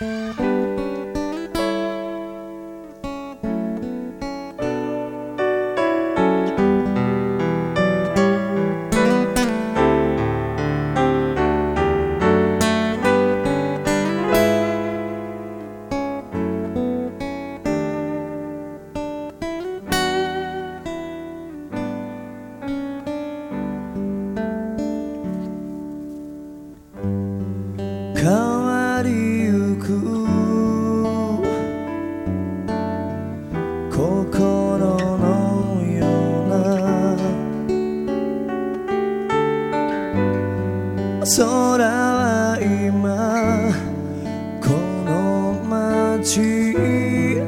come 空は今この街濡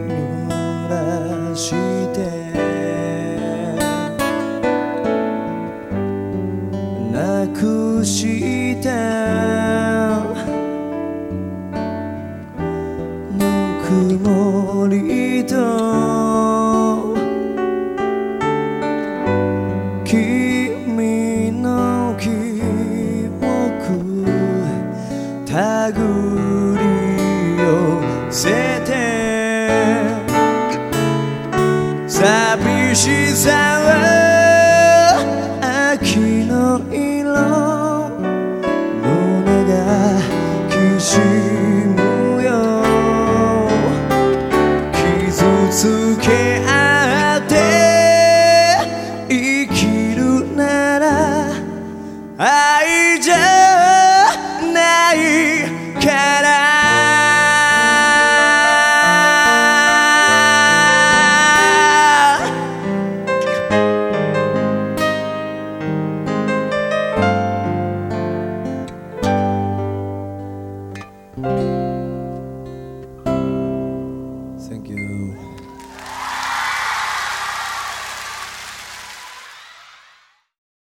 らしてなくしたぬくもりと君の記憶たぐり寄せて寂しさは秋の色胸がきしむよ傷つけ